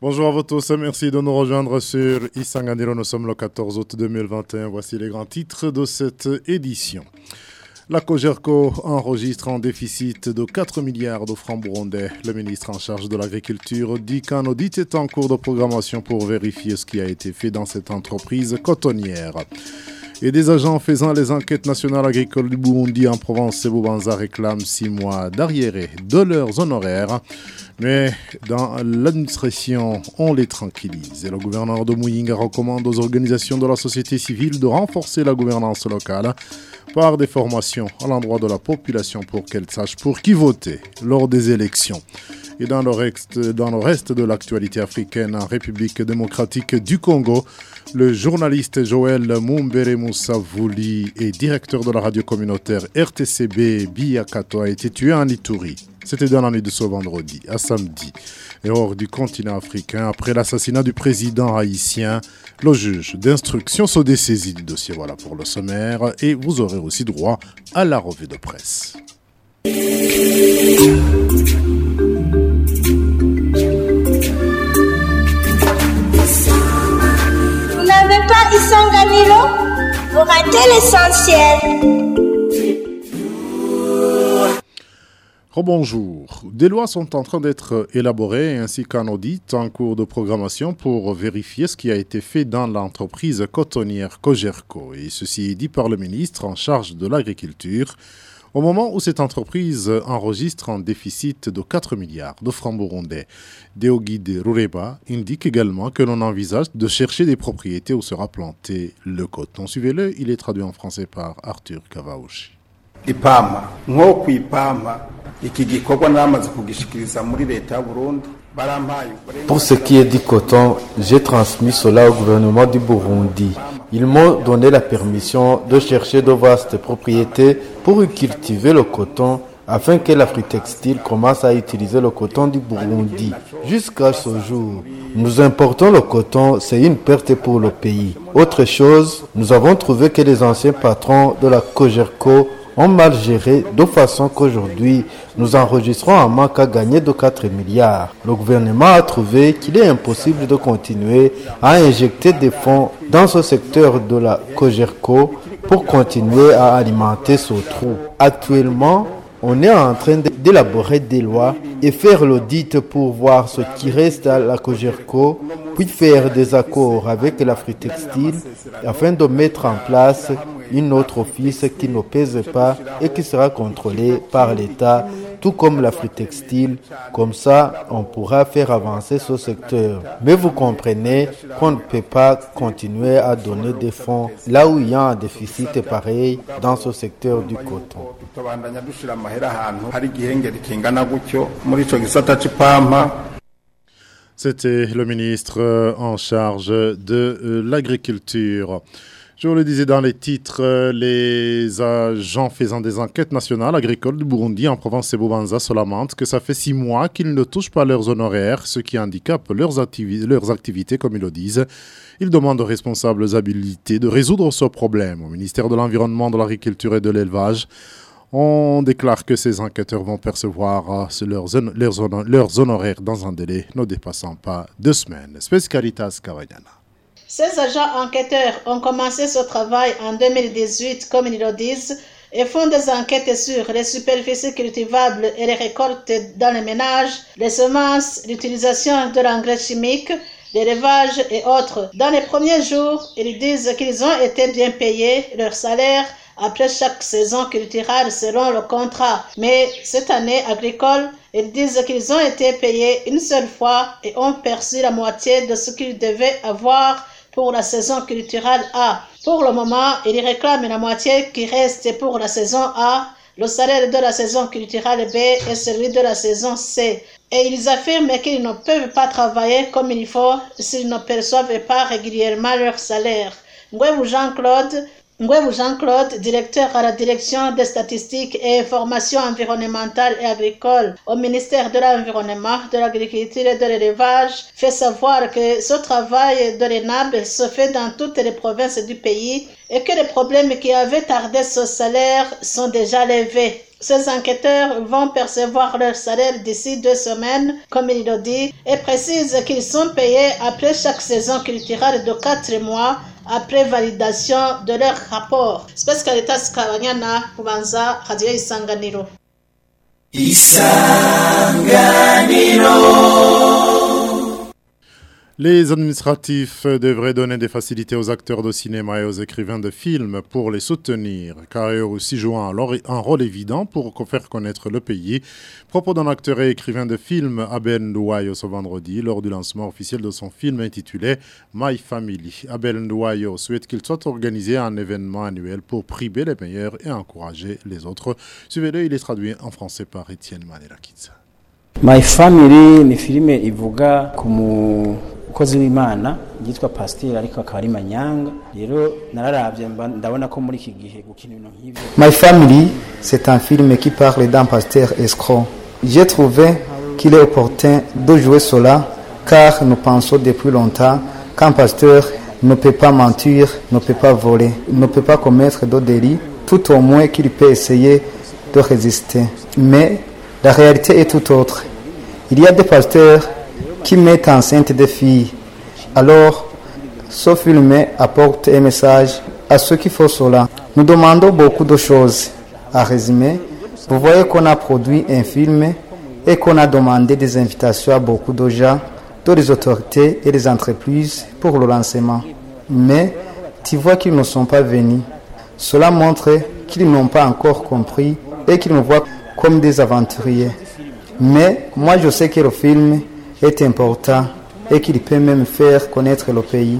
Bonjour à vous tous, merci de nous rejoindre sur Isanganiro. Nous sommes le 14 août 2021. Voici les grands titres de cette édition. La Cogerco enregistre un déficit de 4 milliards de francs burundais. Le ministre en charge de l'agriculture dit qu'un audit est en cours de programmation pour vérifier ce qui a été fait dans cette entreprise cotonnière. Et des agents faisant les enquêtes nationales agricoles du Burundi en Provence et Boubanza réclament 6 mois d'arriéré de leurs honoraires. Mais dans l'administration, on les tranquillise. Et le gouverneur de Muyinga recommande aux organisations de la société civile de renforcer la gouvernance locale par des formations à l'endroit de la population pour qu'elle sache pour qui voter lors des élections. Et dans le reste, dans le reste de l'actualité africaine en République démocratique du Congo, le journaliste Joël Mumbere Moussavouli et directeur de la radio communautaire RTCB Biyakato a été tué en Ituri. C'était dans la nuit de ce vendredi à samedi. Et hors du continent africain, après l'assassinat du président haïtien, le juge d'instruction se dessaisit du dossier. Voilà pour le sommaire. Et vous aurez aussi droit à la revue de presse. Rebonjour. Des lois sont en train d'être élaborées ainsi qu'un audit en cours de programmation pour vérifier ce qui a été fait dans l'entreprise cotonnière Cogerco. Et ceci est dit par le ministre en charge de l'agriculture au moment où cette entreprise enregistre un déficit de 4 milliards de francs burundais. Deoguide Rureba indique également que l'on envisage de chercher des propriétés où sera planté le coton. Suivez-le, il est traduit en français par Arthur Kavaouchi. Pour ce qui est du coton, j'ai transmis cela au gouvernement du Burundi. Ils m'ont donné la permission de chercher de vastes propriétés pour cultiver le coton afin que l'Afritextile commence à utiliser le coton du Burundi. Jusqu'à ce jour, nous importons le coton, c'est une perte pour le pays. Autre chose, nous avons trouvé que les anciens patrons de la Cogerco ont mal géré de façon qu'aujourd'hui, nous enregistrons un manque à gagner de 4 milliards. Le gouvernement a trouvé qu'il est impossible de continuer à injecter des fonds dans ce secteur de la Cogerco pour continuer à alimenter ce trou. Actuellement, on est en train d'élaborer des lois et faire l'audit pour voir ce qui reste à la Cogerco, puis faire des accords avec l'Afritextile afin de mettre en place une autre office qui ne pèse pas et qui sera contrôlé par l'État, tout comme l'Afritextile. Comme ça, on pourra faire avancer ce secteur. Mais vous comprenez qu'on ne peut pas continuer à donner des fonds là où il y a un déficit pareil dans ce secteur du coton. C'était le ministre en charge de l'agriculture. Je vous le disais dans les titres, euh, les agents faisant des enquêtes nationales agricoles du Burundi en province de Bubanza se lamentent que ça fait six mois qu'ils ne touchent pas leurs honoraires, ce qui handicape leurs, activi- leurs activités, comme ils le disent. Ils demandent aux responsables habilités de résoudre ce problème. Au ministère de l'Environnement, de l'Agriculture et de l'Élevage, on déclare que ces enquêteurs vont percevoir euh, leurs, hon- leurs hono- leurs honoraires dans un délai ne dépassant pas deux semaines. Spes Caritas Cavagnana. Ces agents enquêteurs ont commencé ce travail en 2018, comme ils le disent, et font des enquêtes sur les superficies cultivables et les récoltes dans les ménages, les semences, l'utilisation de l'engrais chimique, l'élevage et autres. Dans les premiers jours, ils disent qu'ils ont été bien payés, leur salaire après chaque saison culturelle selon le contrat. Mais cette année agricole, ils disent qu'ils ont été payés une seule fois et ont perçu la moitié de ce qu'ils devaient avoir pour la saison culturelle A. Pour le moment, ils réclament la moitié qui reste pour la saison A, le salaire de la saison culturelle B et celui de la saison C. Et ils affirment qu'ils ne peuvent pas travailler comme il faut s'ils ne perçoivent pas régulièrement leur salaire. Jean-Claude, Jean-Claude, directeur à la direction des statistiques et informations environnementales et agricoles au ministère de l'Environnement, de l'Agriculture et de l'Élevage, fait savoir que ce travail de se fait dans toutes les provinces du pays et que les problèmes qui avaient tardé ce salaire sont déjà levés. Ces enquêteurs vont percevoir leur salaire d'ici deux semaines, comme il le dit, et précise qu'ils sont payés après chaque saison culturelle de quatre mois après validation de leur rapport. Space Caritas Kabanyana, Kubanza, Radio Isanganiro. Les administratifs devraient donner des facilités aux acteurs de cinéma et aux écrivains de films pour les soutenir, car eux aussi jouent un, un rôle évident pour faire connaître le pays. Propos d'un acteur et écrivain de film, Abel Ndouayo, ce vendredi, lors du lancement officiel de son film intitulé My Family. Abel Ndouayo souhaite qu'il soit organisé un événement annuel pour priver les meilleurs et encourager les autres. Suivez-le, il est traduit en français par Étienne Manerakiza. My Family ku w'Imana My Family c'est un film qui parle d'un pasteur escroc j'ai trouvé qu'il est opportun de jouer cela car nous pensons depuis longtemps qu'un pasteur ne peut pas mentir, ne peut pas voler, ne peut pas commettre d'autres délits, tout au moins qu'il peut essayer de résister. Mais la réalité est tout autre. Il y a des pasteurs qui mettent enceinte des filles. Alors, ce film apporte un message à ceux qui font cela. Nous demandons beaucoup de choses. À résumer, vous voyez qu'on a produit un film et qu'on a demandé des invitations à beaucoup de gens, de les autorités et les entreprises pour le lancement. Mais tu vois qu'ils ne sont pas venus. Cela montre qu'ils n'ont pas encore compris et qu'ils me voient comme des aventuriers. Mais moi je sais que le film est important et qu'il peut même faire connaître le pays.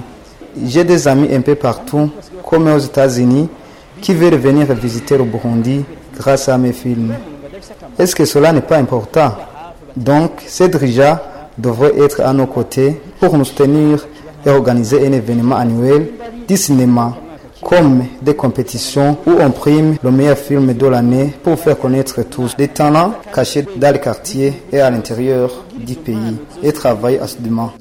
J'ai des amis un peu partout, comme aux États-Unis, qui veulent venir visiter le Burundi grâce à mes films. Est-ce que cela n'est pas important? Donc, ces dirigeants devraient être à nos côtés pour nous soutenir et organiser un événement annuel du cinéma comme des compétitions où on prime le meilleur film de l'année pour faire connaître tous les talents cachés dans les quartiers et à l'intérieur du pays et travailler assidûment.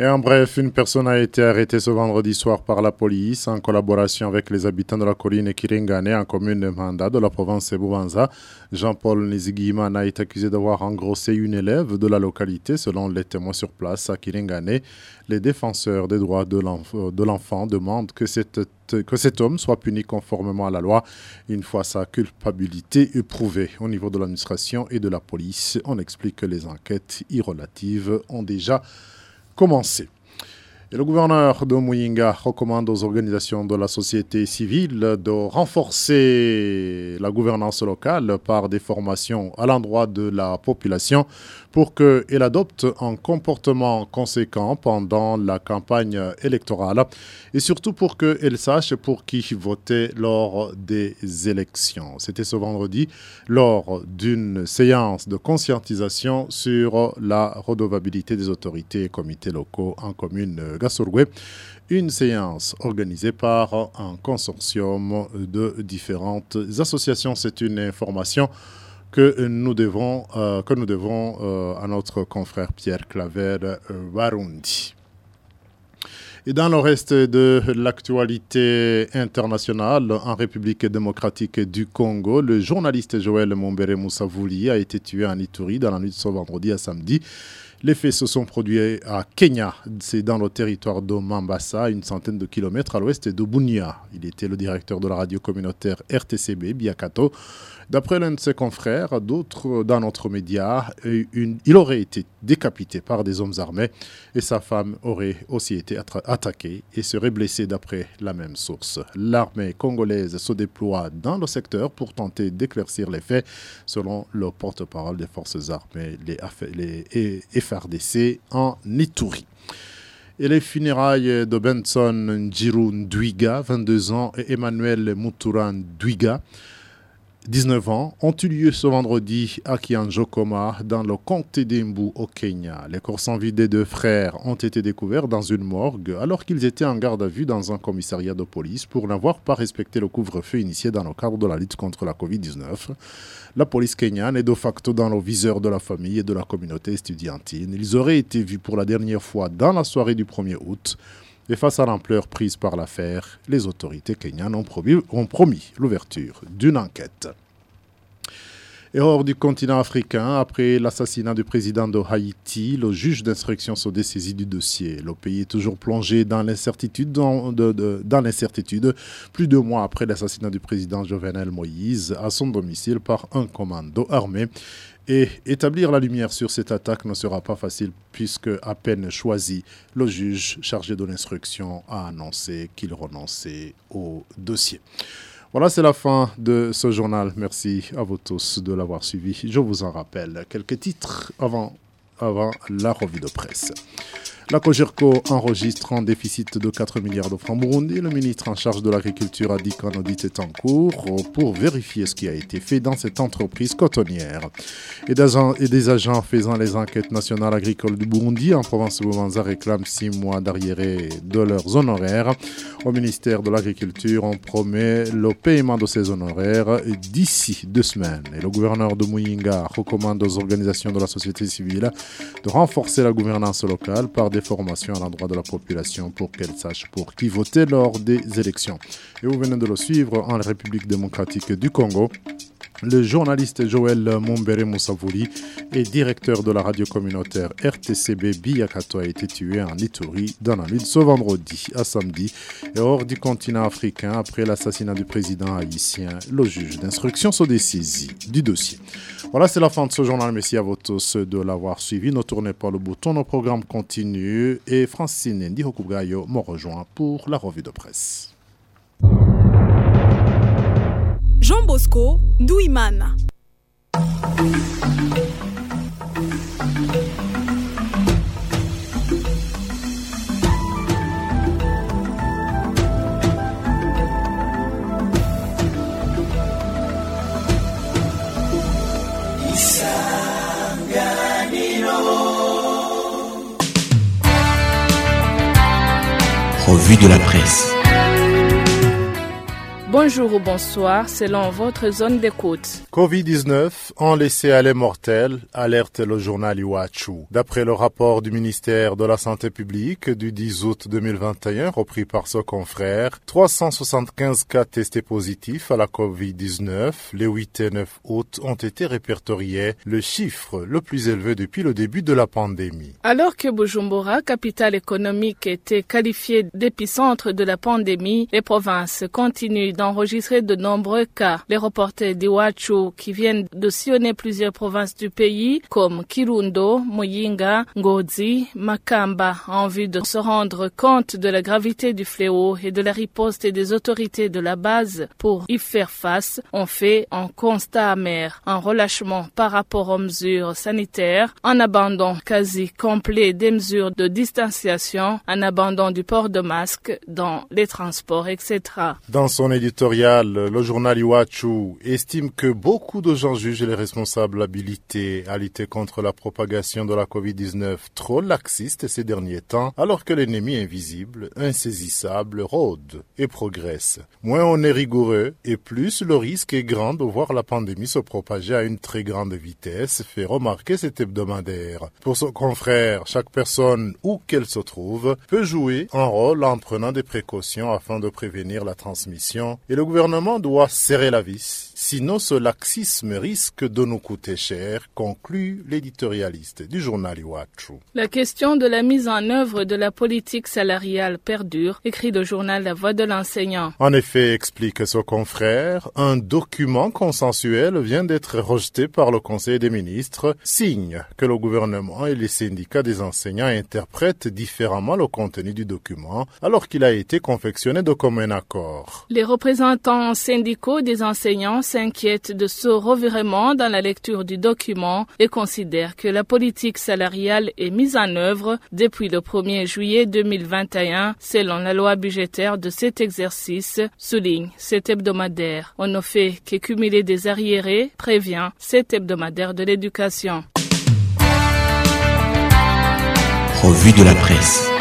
Et en bref, une personne a été arrêtée ce vendredi soir par la police en collaboration avec les habitants de la colline Kiringane en commune de Manda de la province Bouvanza. Jean-Paul Nizigimana est accusé d'avoir engrossé une élève de la localité selon les témoins sur place à Kiringane. Les défenseurs des droits de l'enfant demandent que, cet homme soit puni conformément à la loi une fois sa culpabilité éprouvée. Au niveau de l'administration et de la police, on explique que les enquêtes irrelatives ont déjà le gouverneur de Muyinga recommande aux organisations de la société civile de renforcer la gouvernance locale par des formations à l'endroit de la population pour qu'elle adopte un comportement conséquent pendant la campagne électorale et surtout pour qu'elle sache pour qui voter lors des élections. C'était ce vendredi lors d'une séance de conscientisation sur la redevabilité des autorités et comités locaux en commune Gassourgwe une séance organisée par un consortium de différentes associations. C'est une information que nous devons, euh, que nous devons euh, à notre confrère Pierre Claver euh, Warundi. Et dans le reste de l'actualité internationale, en République démocratique du Congo, le journaliste Joël Mombere Moussavouli a été tué en Ituri dans la nuit de ce vendredi à samedi. Les faits se sont produits à Kenya, c'est dans le territoire de Mambasa, une centaine de kilomètres à l'ouest de Bunia. Il était le directeur de la radio communautaire RTCB, Biakato. D'après l'un de ses confrères, d'autres dans notre média, il aurait été décapité par des hommes armés et sa femme aurait aussi été attaquée et serait blessée d'après la même source. L'armée congolaise se déploie dans le secteur pour tenter d'éclaircir les faits, selon le porte-parole des forces armées, les, FRDC en Ituri. Et les funérailles de Benson Njirou Ndwiga, 22 ans, et Emmanuel Moutoura Ndwiga, 19 ans ont eu lieu ce vendredi à Kianjokoma, dans le comté d'Embu au Kenya. Les corps sans vie des deux frères ont été découverts dans une morgue alors qu'ils étaient en garde à vue dans un commissariat de police pour n'avoir pas respecté le couvre-feu initié dans le cadre de la lutte contre la Covid-19. La police kenyane est de facto dans le viseur de la famille et de la communauté estudiantine. Ils auraient été vus pour la dernière fois dans la soirée du 1er août. Et face à l'ampleur prise par l'affaire, les autorités kenyanes ont promis, l'ouverture d'une enquête. Et hors du continent africain, après l'assassinat du président de Haïti, le juge d'instruction se dessaisit du dossier. Le pays est toujours plongé dans l'incertitude. Dans, de- de- dans l'incertitude, plus de mois après l'assassinat du président Jovenel Moïse à son domicile par un commando armé. Et établir la lumière sur cette attaque ne sera pas facile puisque, à peine choisi, le juge chargé de l'instruction a annoncé qu'il renonçait au dossier. Voilà, c'est la fin de ce journal. Merci à vous tous de l'avoir suivi. Je vous en rappelle quelques titres avant, avant la revue de presse. La Cogerco enregistre un déficit de 4 milliards de francs Burundi. Le ministre en charge de l'agriculture a dit qu'un audit est en cours pour vérifier ce qui a été fait dans cette entreprise cotonnière. Et des, agents, faisant les enquêtes nationales agricoles du Burundi en province de Bubanza réclament 6 mois d'arriéré de leurs honoraires. Au ministère de l'Agriculture, on promet le paiement de ces honoraires d'ici deux semaines. Et le gouverneur de Muyinga recommande aux organisations de la société civile de renforcer la gouvernance locale par des formations à l'endroit de la population pour qu'elle sache pour qui voter lors des élections. Et vous venez de le suivre en République démocratique du Congo. Le journaliste Joël Mombere Moussavouli et directeur de la radio communautaire RTCB Biyakato a été tué en Ituri dans la nuit ce vendredi à samedi et hors du continent africain après l'assassinat du président haïtien. Le juge d'instruction se dessaisit du dossier. Voilà, c'est la fin de ce journal. Merci à vous tous de l'avoir suivi. Ne tournez pas le bouton, nos programmes continuent et Francine Ndihokugayo me rejoint pour la revue de presse. Jean Bosco Ndouimana. Revue de la presse. Bonjour ou bonsoir selon votre zone d'écoute. Covid-19, en laissé aller mortel, alerte le journal Iwachu. D'après le rapport du ministère de la Santé publique du 10 août 2021 repris par ce confrère, 375 cas testés positifs à la Covid-19 les 8 et 9 août ont été répertoriés, le chiffre le plus élevé depuis le début de la pandémie. Alors que Bujumbura, capitale économique, était qualifiée d'épicentre de la pandémie, les provinces continuent d'enregistrer de nombreux cas. Les reporters d'Iwachu qui viennent de sillonner plusieurs provinces du pays comme Kirundo, Muyinga, Ngozi, Makamba en vue de se rendre compte de la gravité du fléau et de la riposte des autorités de la base pour y faire face ont fait un constat amer, un relâchement par rapport aux mesures sanitaires, un abandon quasi complet des mesures de distanciation, un abandon du port de masque dans les transports, etc. Dans son le journal Iwachu estime que beaucoup de gens jugent les responsables habilités à lutter contre la propagation de la COVID-19 trop laxistes ces derniers temps, alors que l'ennemi invisible, insaisissable, rôde et progresse. Moins on est rigoureux et plus le risque est grand de voir la pandémie se propager à une très grande vitesse, fait remarquer cet hebdomadaire. Pour son confrère, chaque personne, où qu'elle se trouve, peut jouer un rôle en prenant des précautions afin de prévenir la transmission et le gouvernement doit serrer la vis. Sinon, ce laxisme risque de nous coûter cher, conclut l'éditorialiste du journal Iwachu. La question de la mise en œuvre de la politique salariale perdure, écrit le journal La Voix de l'enseignant. En effet, explique ce confrère, un document consensuel vient d'être rejeté par le Conseil des ministres, signe que le gouvernement et les syndicats des enseignants interprètent différemment le contenu du document, alors qu'il a été confectionné de commun accord. Les représentants syndicaux des enseignants s'inquiète de ce revirement dans la lecture du document et considère que la politique salariale est mise en œuvre depuis le 1er juillet 2021 selon la loi budgétaire de cet exercice, souligne cet hebdomadaire. On ne fait que cumuler des arriérés, prévient cet hebdomadaire de l'éducation. Revue de la presse.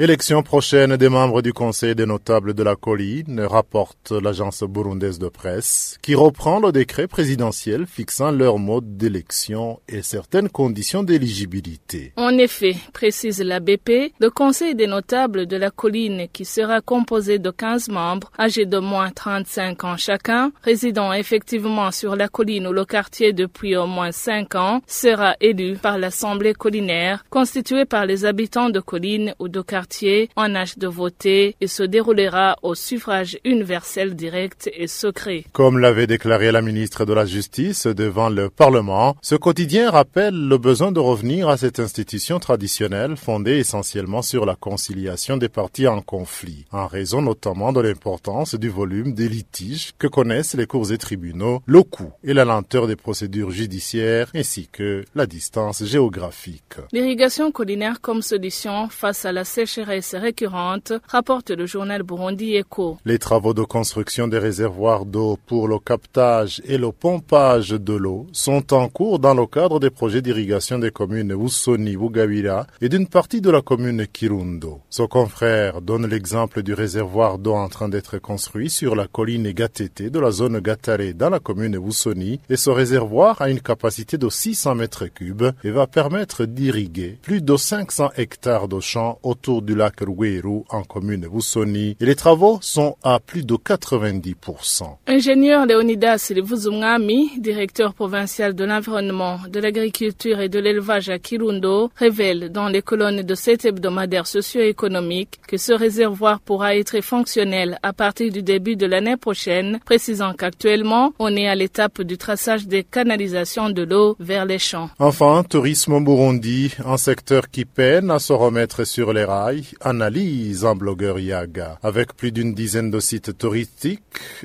Élection prochaine des membres du Conseil des notables de la colline, rapporte l'agence burundaise de presse, qui reprend le décret présidentiel fixant leur mode d'élection et certaines conditions d'éligibilité. En effet, précise la BP, le Conseil des notables de la colline, qui sera composé de 15 membres âgés de moins 35 ans chacun, résidant effectivement sur la colline ou le quartier depuis au moins 5 ans, sera élu par l'Assemblée collinaire, constituée par les habitants de colline ou de quartier en âge de voter et se déroulera au suffrage universel direct et secret. Comme l'avait déclaré la ministre de la Justice devant le Parlement, ce quotidien rappelle le besoin de revenir à cette institution traditionnelle fondée essentiellement sur la conciliation des parties en conflit, en raison notamment de l'importance du volume des litiges que connaissent les cours et tribunaux, le coût et la lenteur des procédures judiciaires ainsi que la distance géographique. L'irrigation collinaire comme solution face à la sécheresse récurrente, rapporte le journal Burundi Echo. Les travaux de construction des réservoirs d'eau pour le captage et le pompage de l'eau sont en cours dans le cadre des projets d'irrigation des communes Usoni, Bugawira et d'une partie de la commune Kirundo. Son confrère donne l'exemple du réservoir d'eau en train d'être construit sur la colline Gatete de la zone Gatare dans la commune Usoni et ce réservoir a une capacité de 600 mètres cubes et va permettre d'irriguer plus de 500 hectares de champs autour du lac Rweru en commune Busoni et les travaux sont à plus de 90%. Ingénieur Leonidas Levuzumwami, directeur provincial de l'environnement, de l'agriculture et de l'élevage à Kirundo, révèle dans les colonnes de cet hebdomadaire socio-économique que ce réservoir pourra être fonctionnel à partir du début de l'année prochaine, précisant qu'actuellement on est à l'étape du traçage des canalisations de l'eau vers les champs. Enfin, tourisme au Burundi, un secteur qui peine à se remettre sur les rails analyse un blogueur Yaga. Avec plus d'une dizaine de sites touristiques,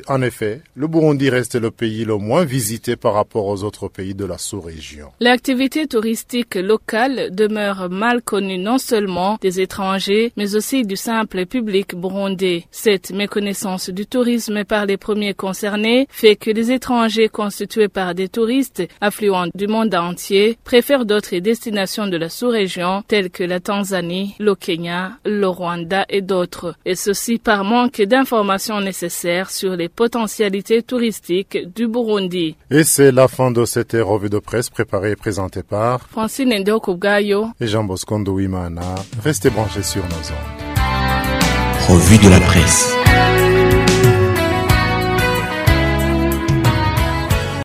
en effet, le Burundi reste le pays le moins visité par rapport aux autres pays de la sous-région. L'activité touristique locale demeure mal connue non seulement des étrangers, mais aussi du simple public burundais. Cette méconnaissance du tourisme par les premiers concernés fait que les étrangers constitués par des touristes affluents du monde entier préfèrent d'autres destinations de la sous-région telles que la Tanzanie, le Kenya, le Rwanda et d'autres, et ceci par manque d'informations nécessaires sur les potentialités touristiques du Burundi. Et c'est la fin de cette revue de presse préparée et présentée par Francine Ndokubgayo et Jean Bosco Ndouimana. Restez branchés sur nos ondes. Revue de la presse.